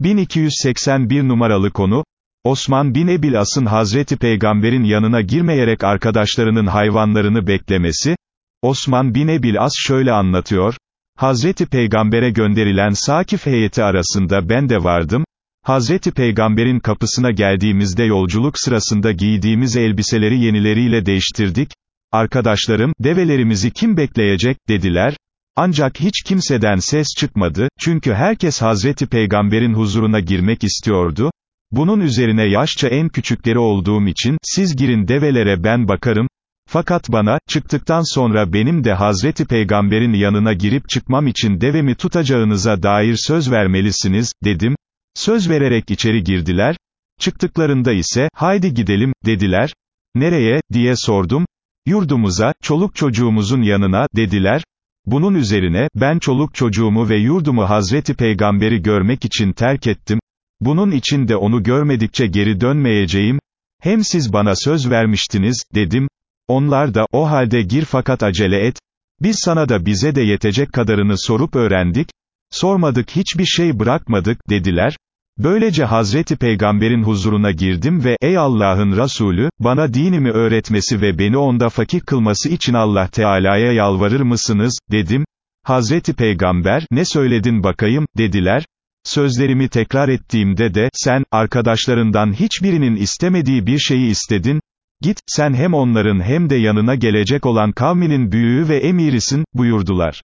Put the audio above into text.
1281 numaralı konu, Osman bin Ebil As'ın Hazreti Peygamber'in yanına girmeyerek arkadaşlarının hayvanlarını beklemesi, Osman bin Ebil As şöyle anlatıyor, Hazreti Peygamber'e gönderilen Sakif heyeti arasında ben de vardım, Hazreti Peygamber'in kapısına geldiğimizde yolculuk sırasında giydiğimiz elbiseleri yenileriyle değiştirdik, arkadaşlarım, develerimizi kim bekleyecek, dediler, ancak hiç kimseden ses çıkmadı, çünkü herkes Hazreti Peygamber'in huzuruna girmek istiyordu, bunun üzerine yaşça en küçükleri olduğum için, siz girin develere ben bakarım, fakat bana, çıktıktan sonra benim de Hazreti Peygamber'in yanına girip çıkmam için devemi tutacağınıza dair söz vermelisiniz, dedim, söz vererek içeri girdiler, çıktıklarında ise, haydi gidelim, dediler, nereye, diye sordum, yurdumuza, çoluk çocuğumuzun yanına, dediler, bunun üzerine, ben çoluk çocuğumu ve yurdumu Hazreti Peygamber'i görmek için terk ettim, bunun için de onu görmedikçe geri dönmeyeceğim, hem siz bana söz vermiştiniz, dedim, onlar da, o halde gir fakat acele et, biz sana da bize de yetecek kadarını sorup öğrendik, sormadık hiçbir şey bırakmadık, dediler, Böylece Hazreti Peygamber'in huzuruna girdim ve, ey Allah'ın Resulü, bana dinimi öğretmesi ve beni onda fakih kılması için Allah Teala'ya yalvarır mısınız, dedim, Hazreti Peygamber, ne söyledin bakayım, dediler, sözlerimi tekrar ettiğimde de, sen, arkadaşlarından hiçbirinin istemediği bir şeyi istedin, git, sen hem onların hem de yanına gelecek olan kavminin büyüğü ve emirisin, buyurdular.